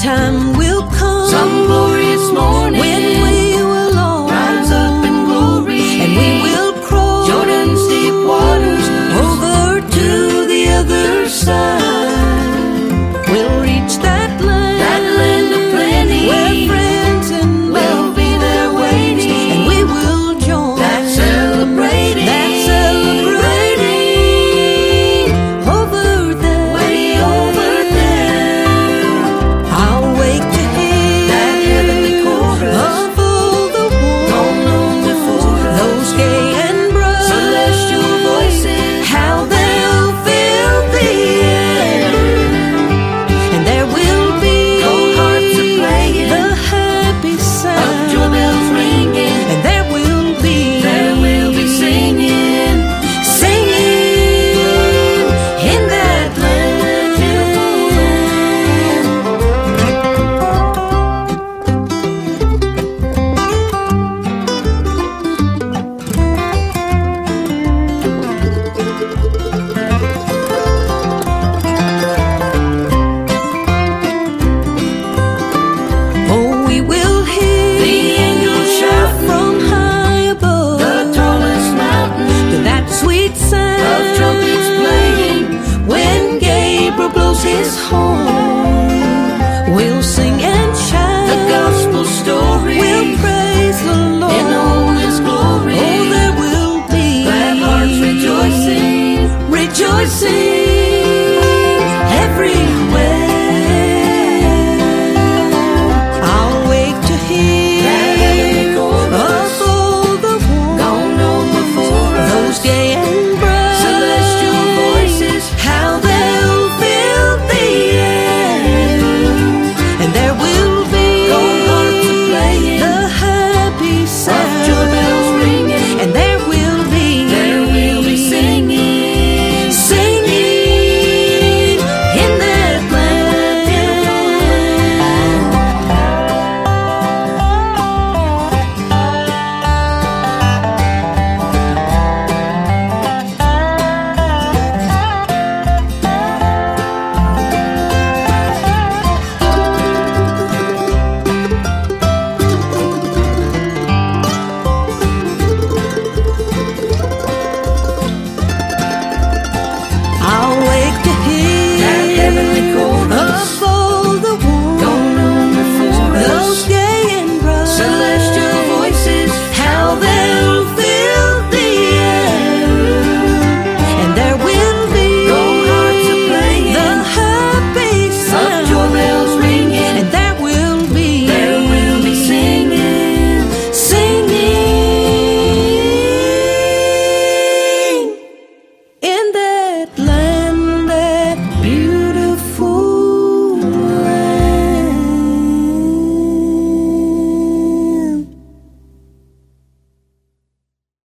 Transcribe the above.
time is home. We'll sing and shout the gospel story. We'll praise the Lord in all His glory. Oh, there will be glad hearts rejoicing, rejoicing everywhere.